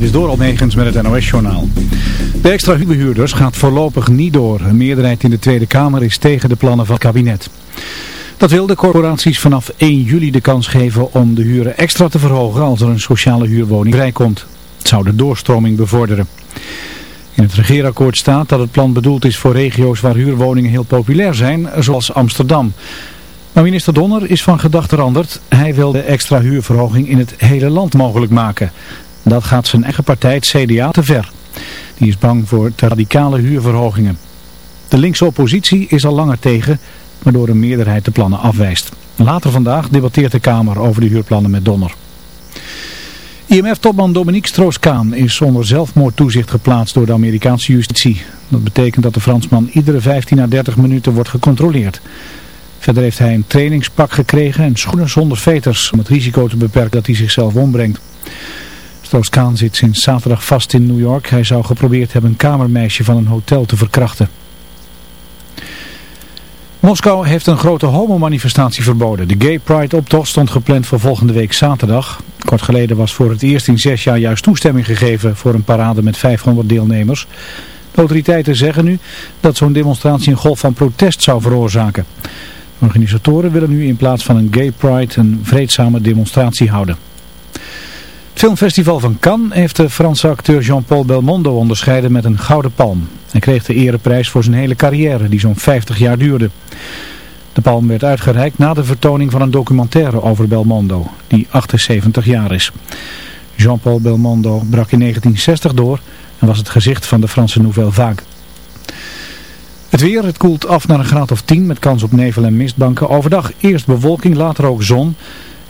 Dit is door Almegens met het NOS-journaal. De extra huurbehuurders gaat voorlopig niet door. Een meerderheid in de Tweede Kamer is tegen de plannen van het kabinet. Dat wil de corporaties vanaf 1 juli de kans geven om de huren extra te verhogen als er een sociale huurwoning vrijkomt. Het zou de doorstroming bevorderen. In het regeerakkoord staat dat het plan bedoeld is voor regio's waar huurwoningen heel populair zijn, zoals Amsterdam. Maar minister Donner is van gedacht veranderd. Hij wil de extra huurverhoging in het hele land mogelijk maken. Dat gaat zijn eigen partij, het CDA, te ver. Die is bang voor radicale huurverhogingen. De linkse oppositie is al langer tegen, waardoor een meerderheid de plannen afwijst. Later vandaag debatteert de Kamer over de huurplannen met Donner. IMF-topman Dominique Strauss-Kaan is onder zelfmoordtoezicht geplaatst door de Amerikaanse justitie. Dat betekent dat de Fransman iedere 15 à 30 minuten wordt gecontroleerd. Verder heeft hij een trainingspak gekregen en schoenen zonder veters om het risico te beperken dat hij zichzelf ombrengt. Strauss-Kaan zit sinds zaterdag vast in New York. Hij zou geprobeerd hebben een kamermeisje van een hotel te verkrachten. Moskou heeft een grote homomanifestatie verboden. De Gay Pride optocht stond gepland voor volgende week zaterdag. Kort geleden was voor het eerst in zes jaar juist toestemming gegeven voor een parade met 500 deelnemers. De autoriteiten zeggen nu dat zo'n demonstratie een golf van protest zou veroorzaken. De organisatoren willen nu in plaats van een Gay Pride een vreedzame demonstratie houden. Filmfestival van Cannes heeft de Franse acteur Jean-Paul Belmondo onderscheiden met een gouden palm. Hij kreeg de ereprijs voor zijn hele carrière, die zo'n 50 jaar duurde. De palm werd uitgereikt na de vertoning van een documentaire over Belmondo, die 78 jaar is. Jean-Paul Belmondo brak in 1960 door en was het gezicht van de Franse Nouvelle Vague. Het weer, het koelt af naar een graad of 10 met kans op nevel en mistbanken. Overdag eerst bewolking, later ook zon.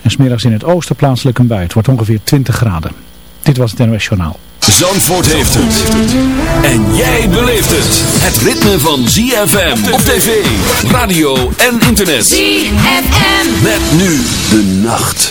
En smiddags in het oosten plaatselijk een bui. Het wordt ongeveer 20 graden. Dit was het NOS Journaal. Zandvoort heeft het. En jij beleeft het. Het ritme van ZFM op tv, radio en internet. ZFM. Met nu de nacht.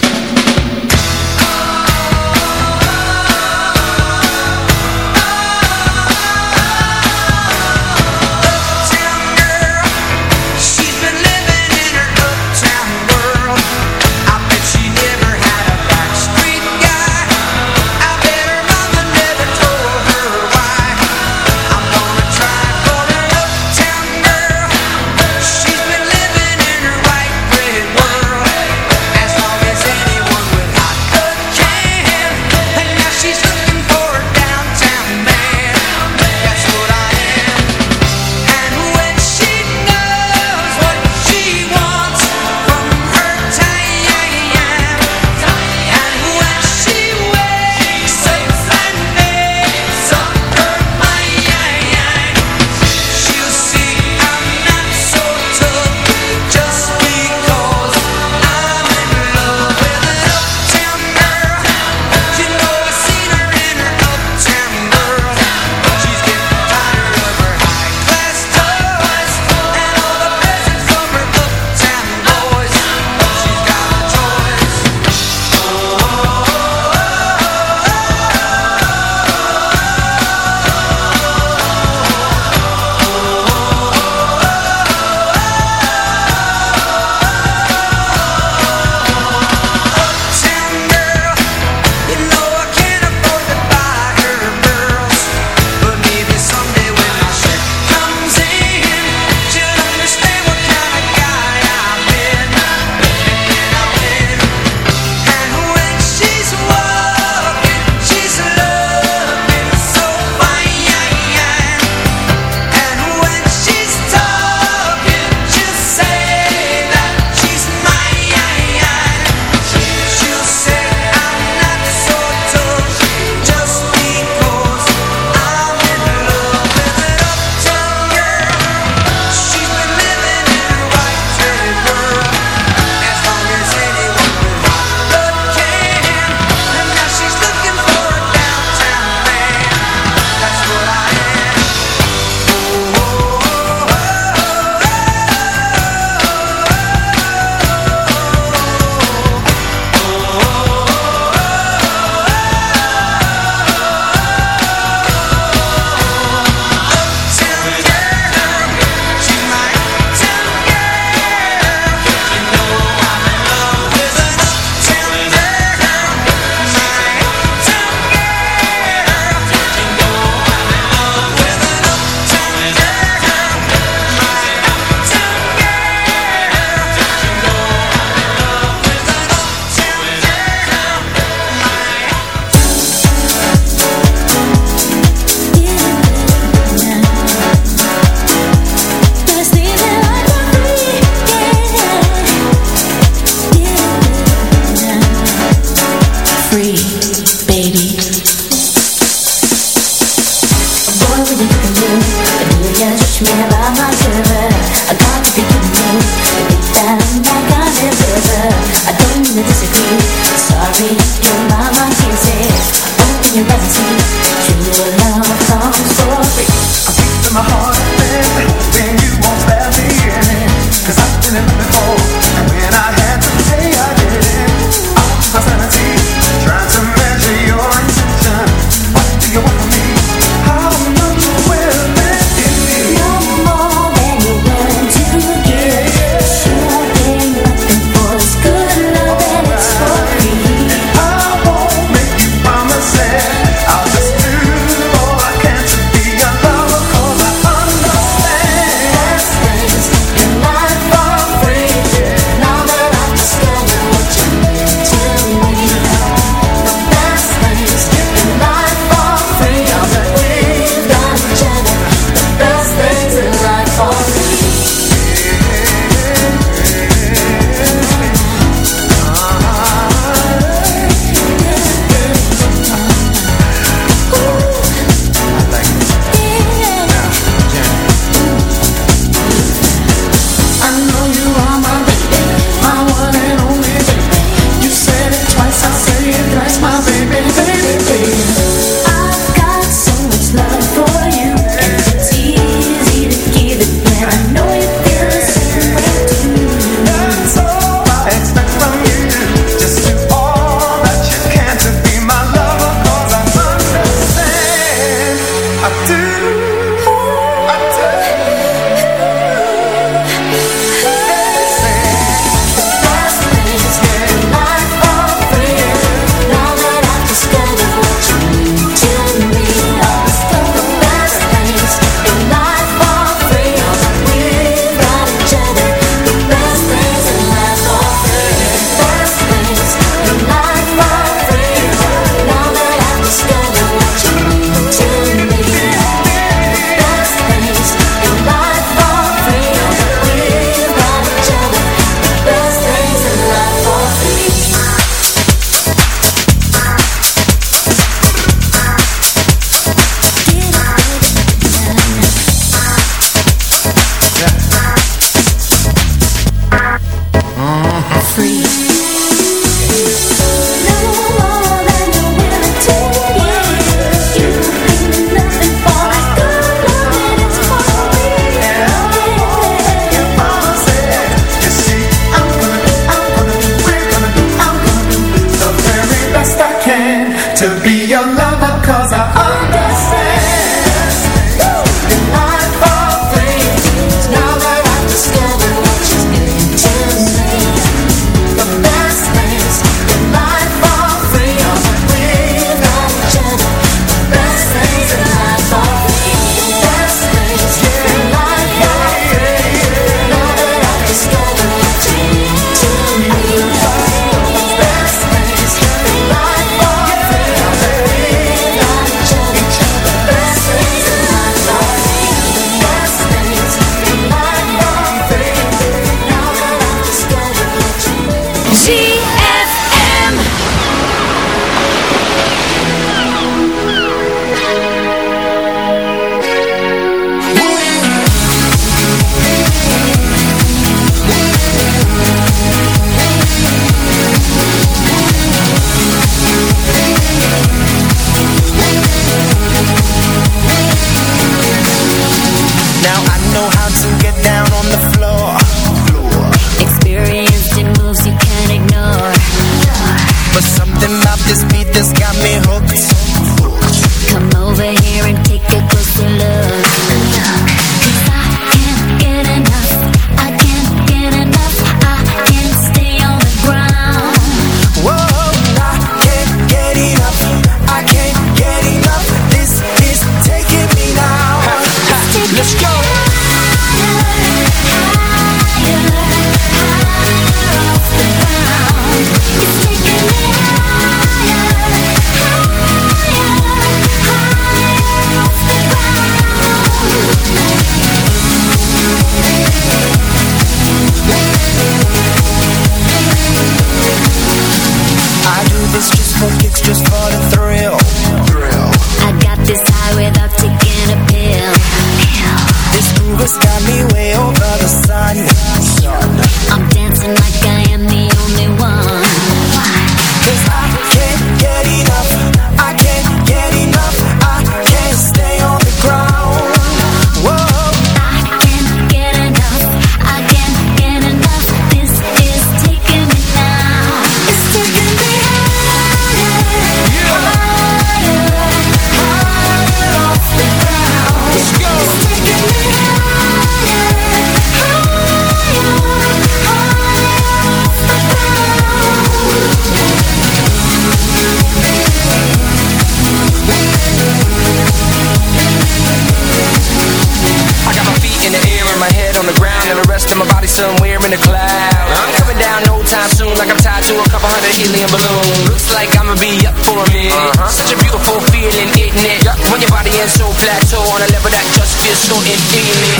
my body somewhere in the cloud I'm coming down no time soon Like I'm tied to a couple hundred helium balloons Looks like I'ma be up for a minute uh -huh. Such a beautiful feeling, isn't it? Yep. When your body is so plateau On a level that just feels so infinite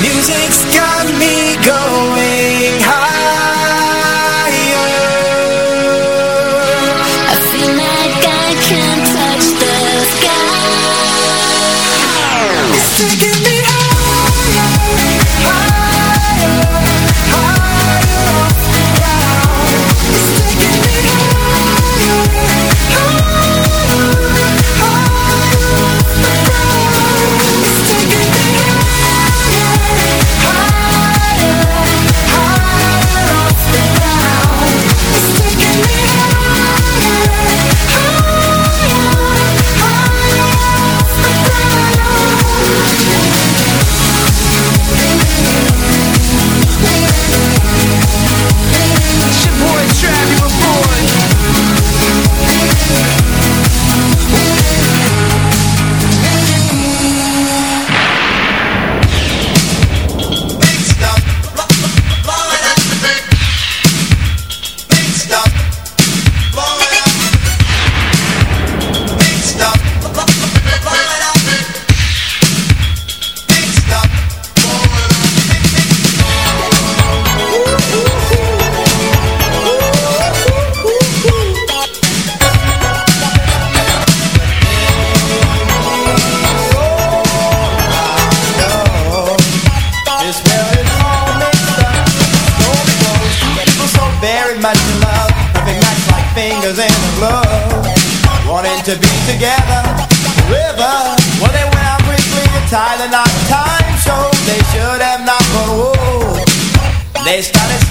Music's got me going higher I feel like I can touch the sky It's taking to be together. River. Well, they went out quickly to Thailand on time show. They should have not, gone. They started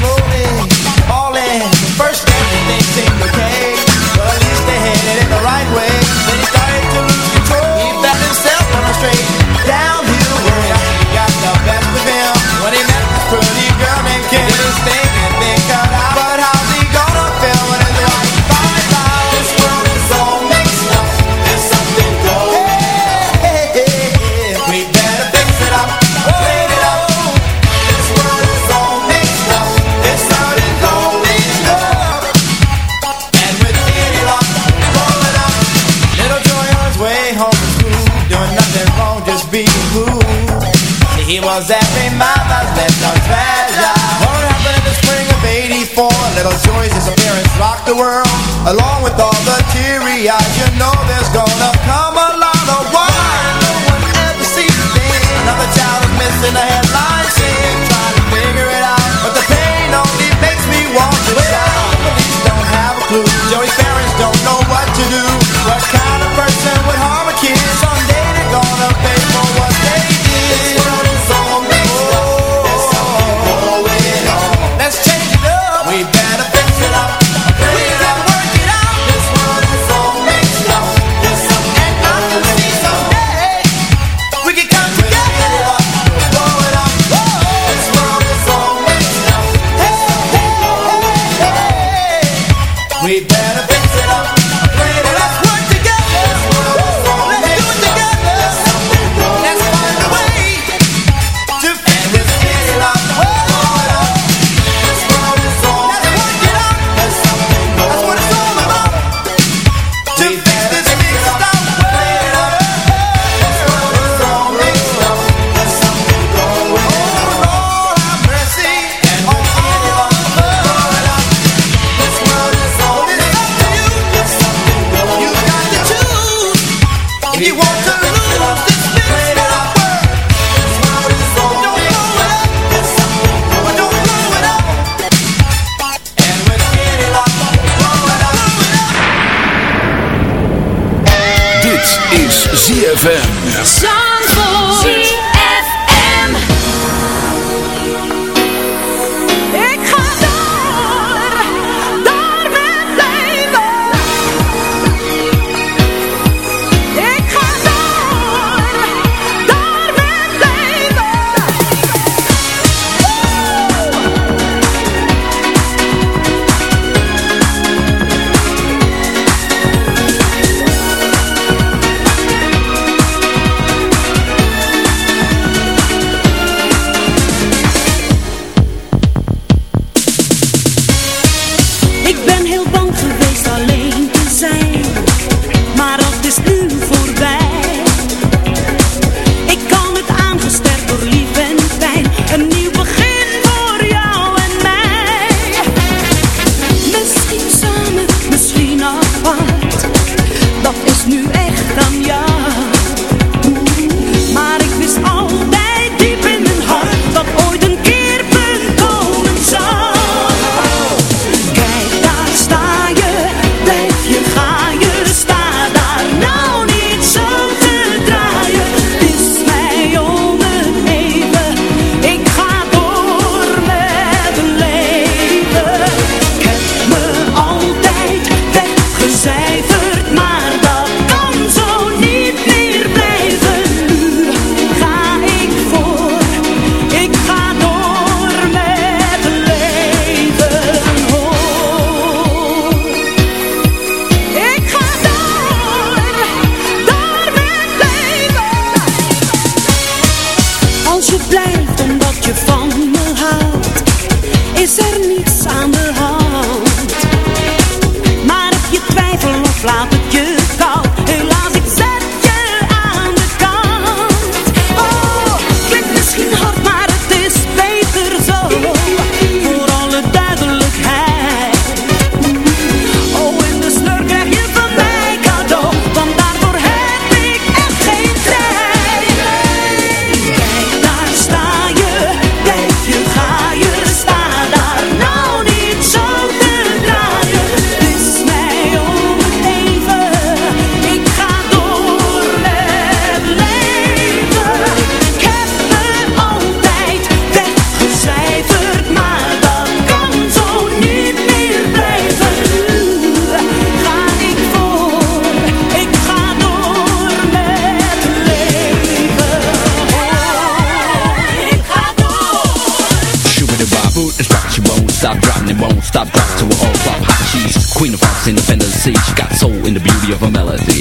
got soul in the beauty of a melody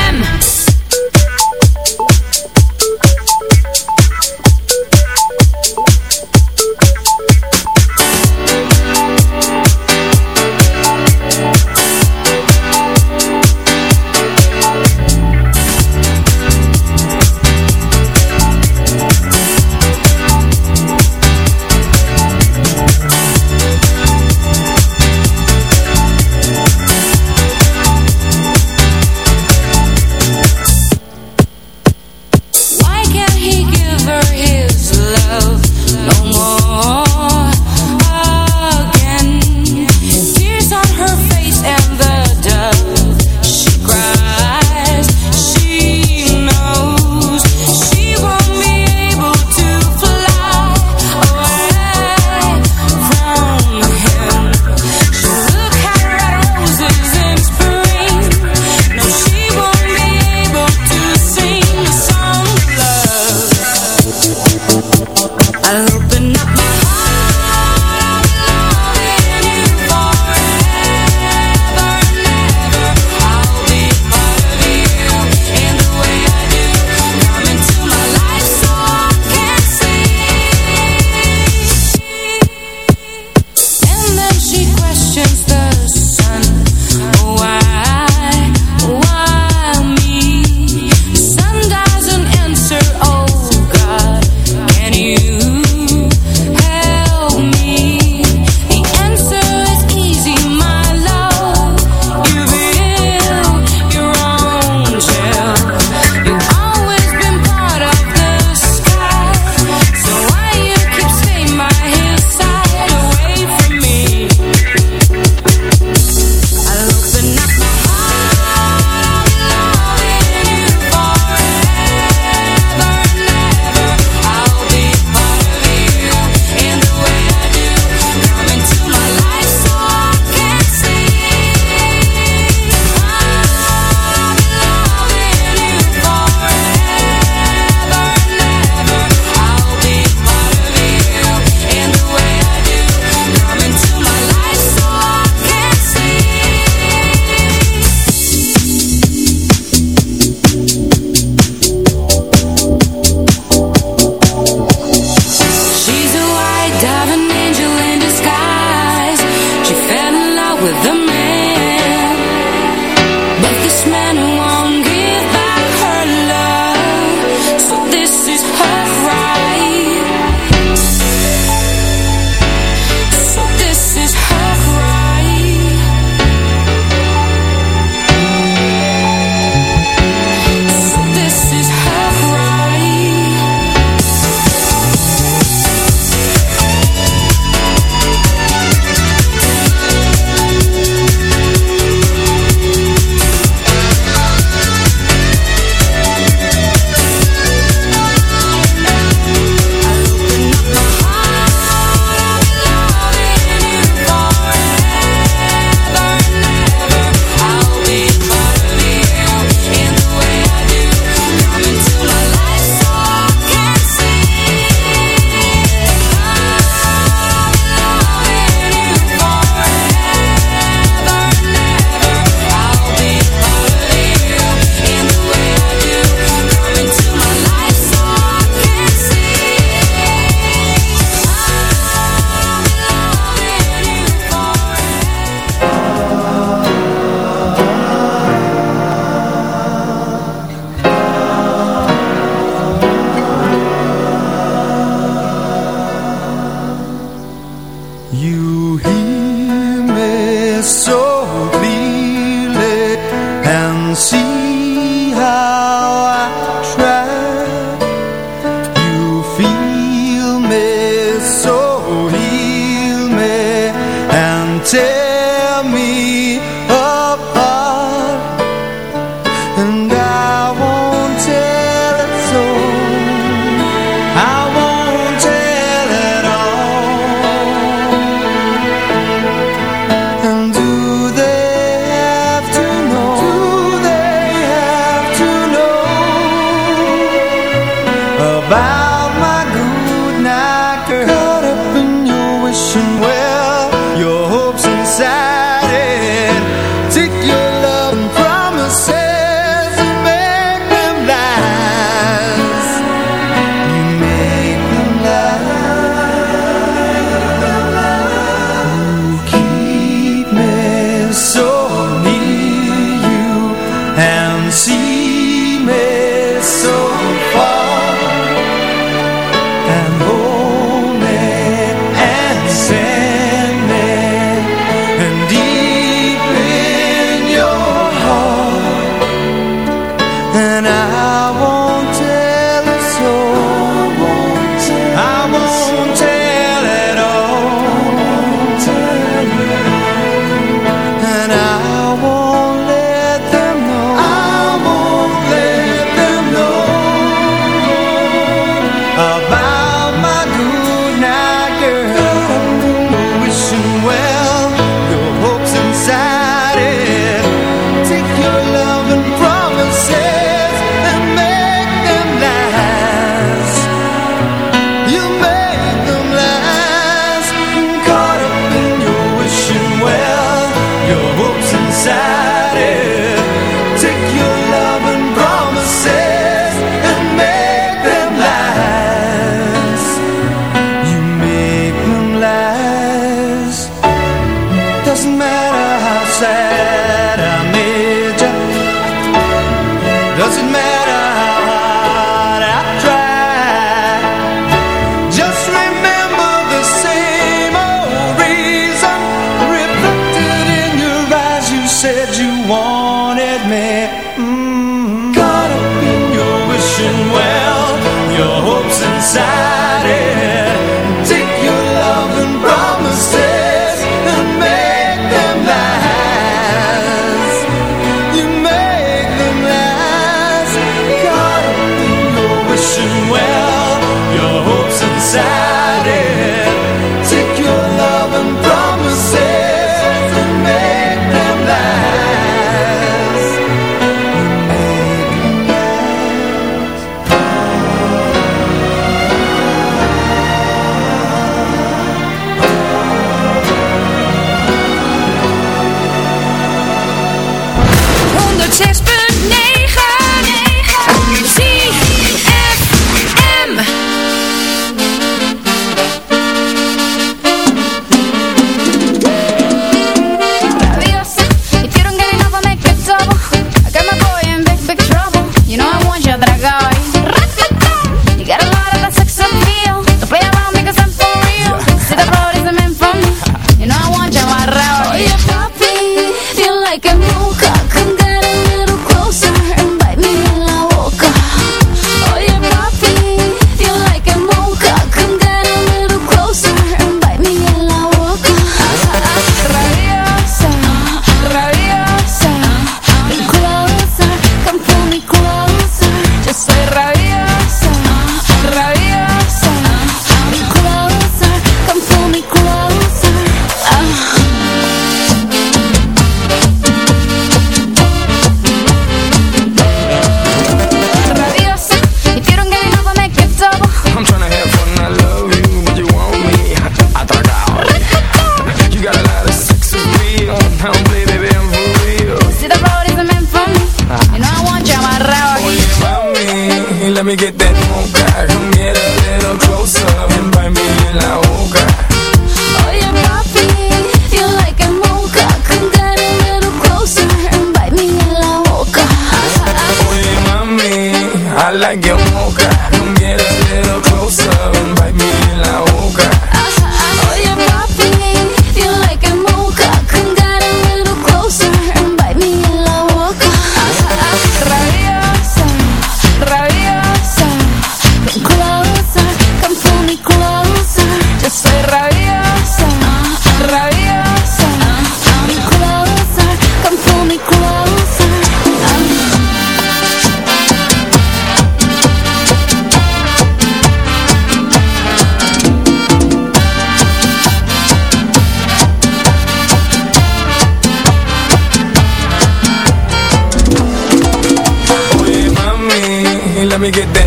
Let me get that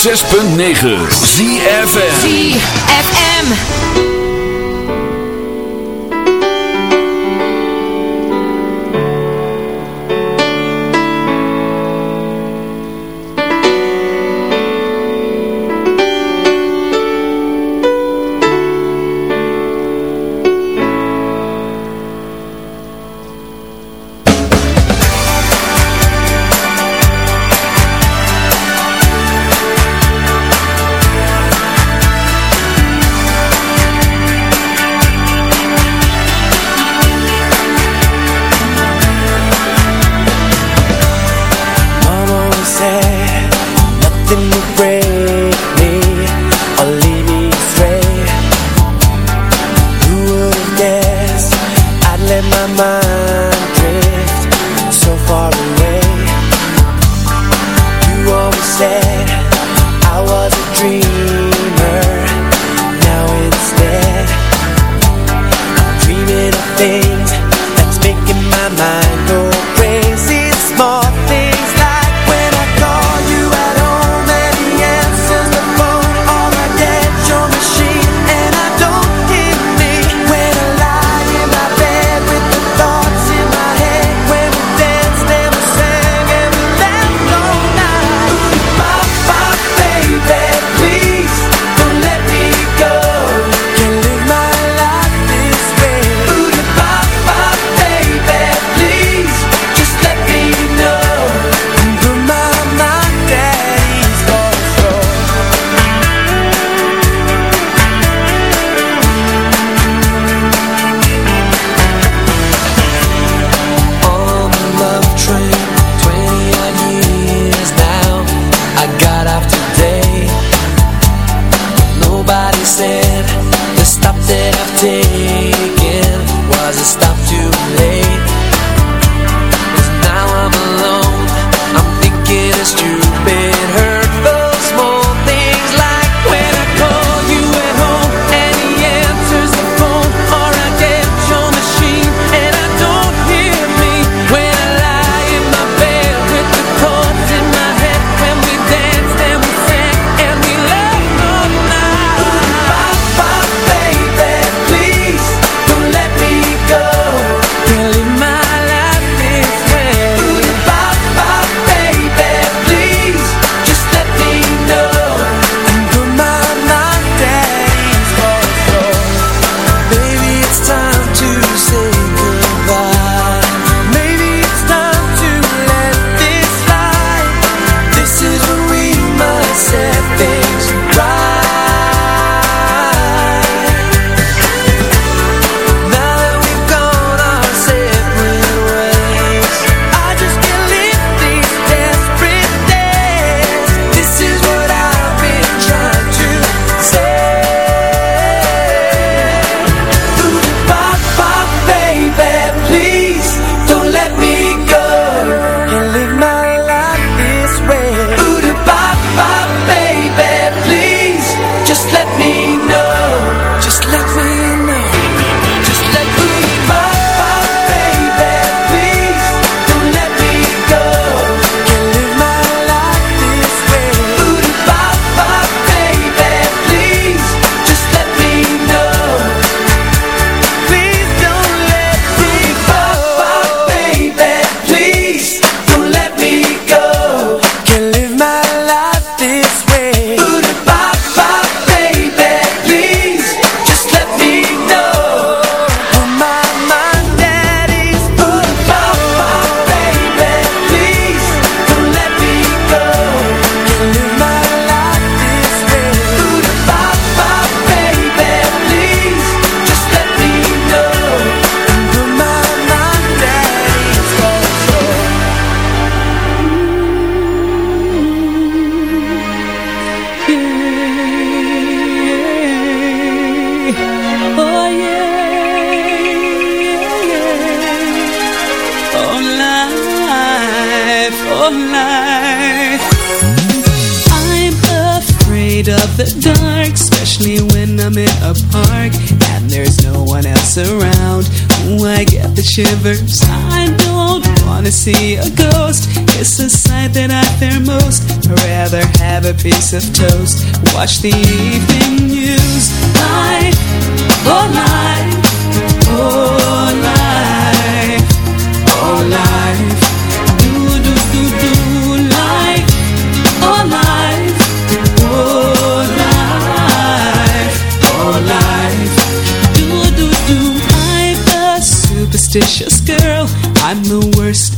106.9 ZFM Wanna see a ghost? It's a sight that I fear most. I'd rather have a piece of toast. Watch the evening news. Life, oh life, oh life, oh life. Do do do do life, oh life, oh life, oh life. I'm a superstitious girl. I'm the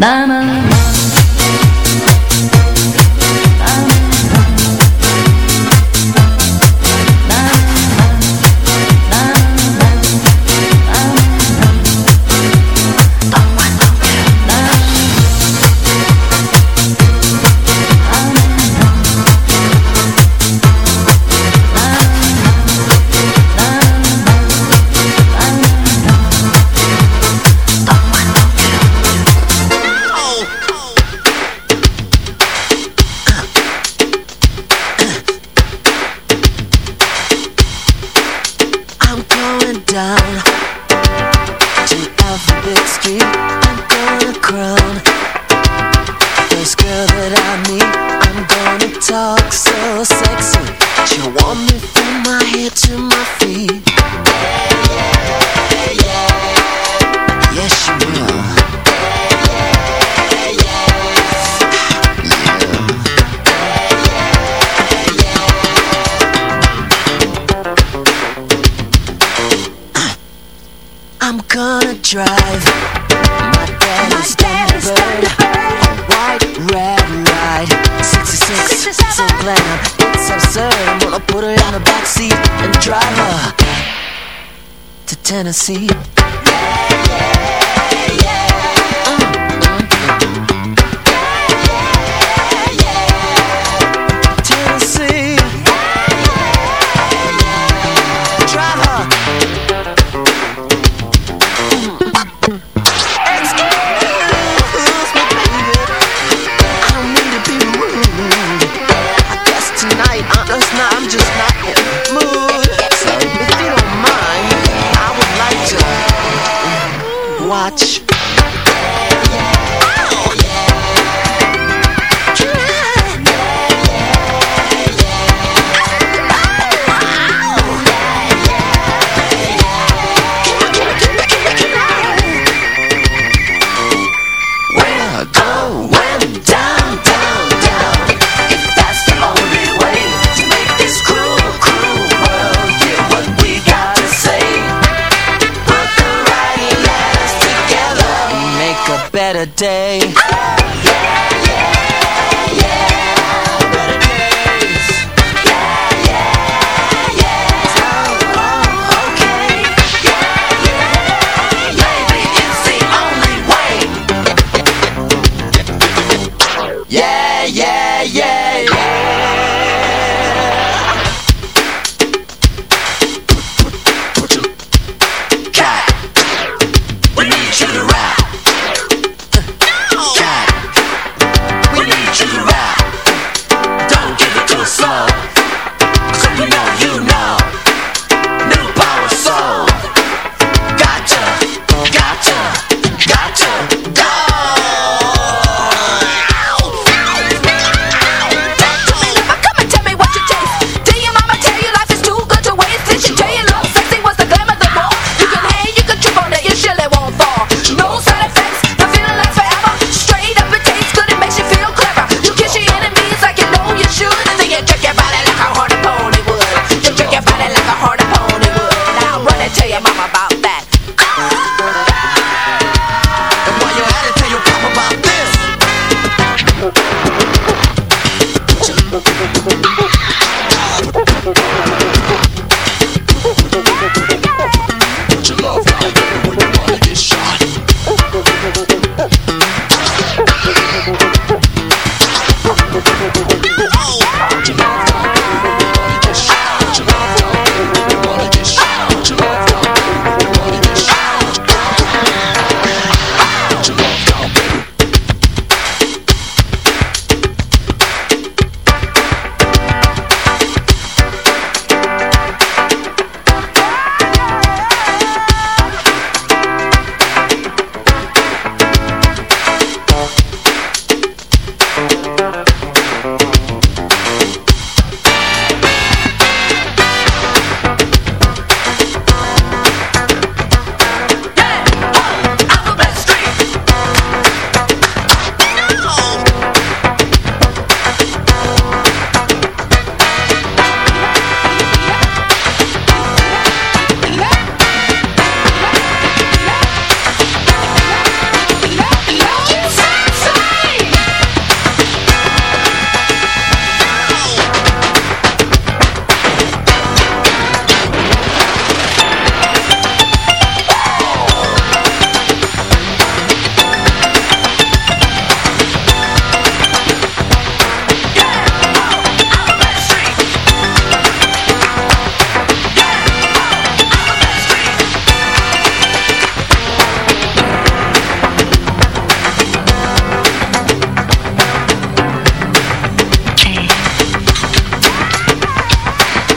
mama. just not in the mood. If you don't mind, I would like to watch day.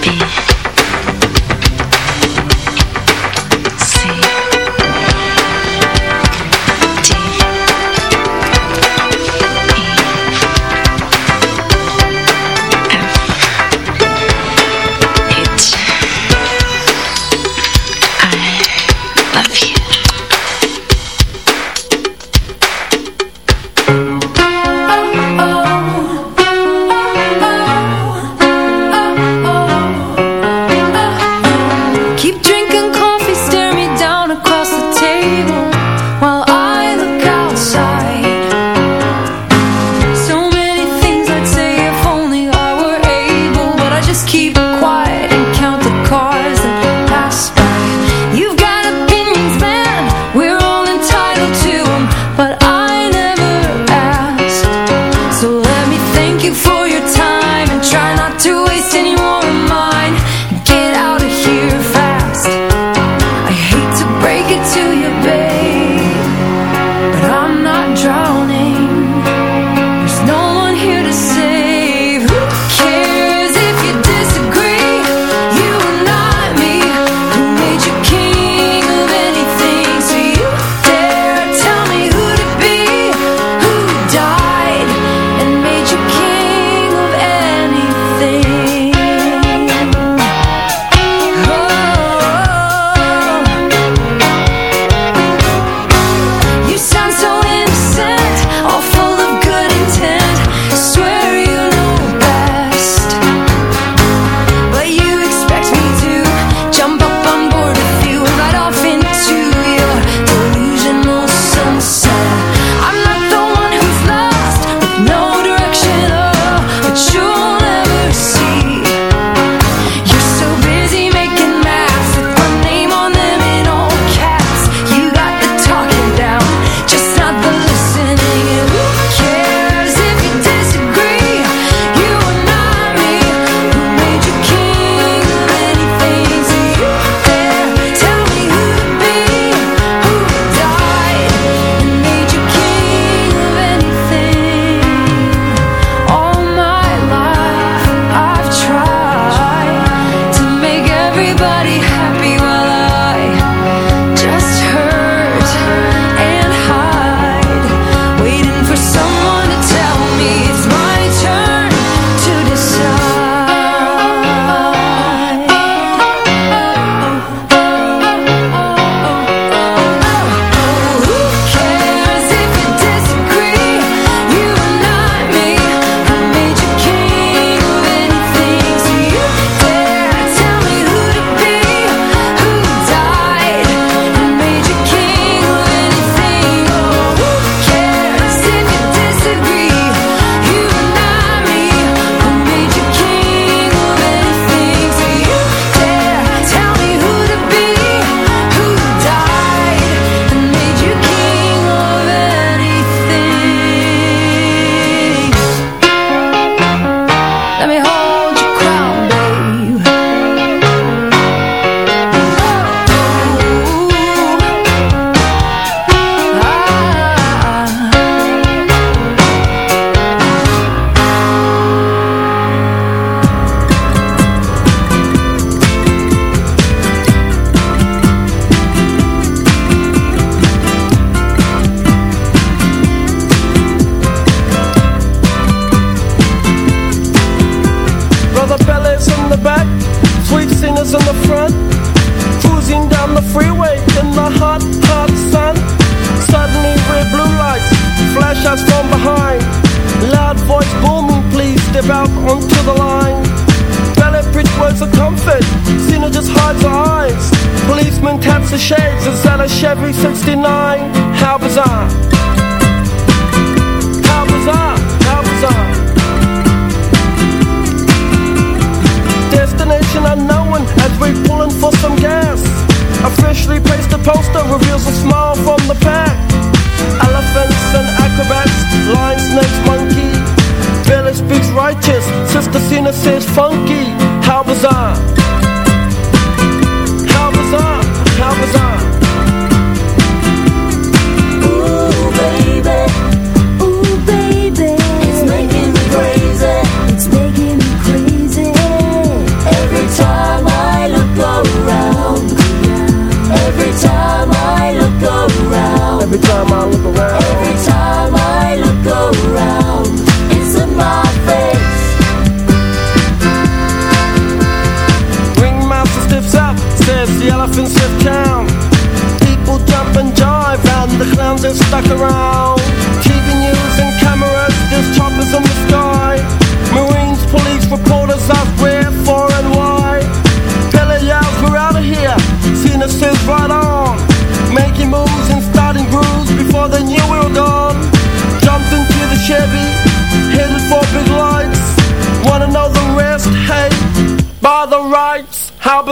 deep.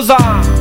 上。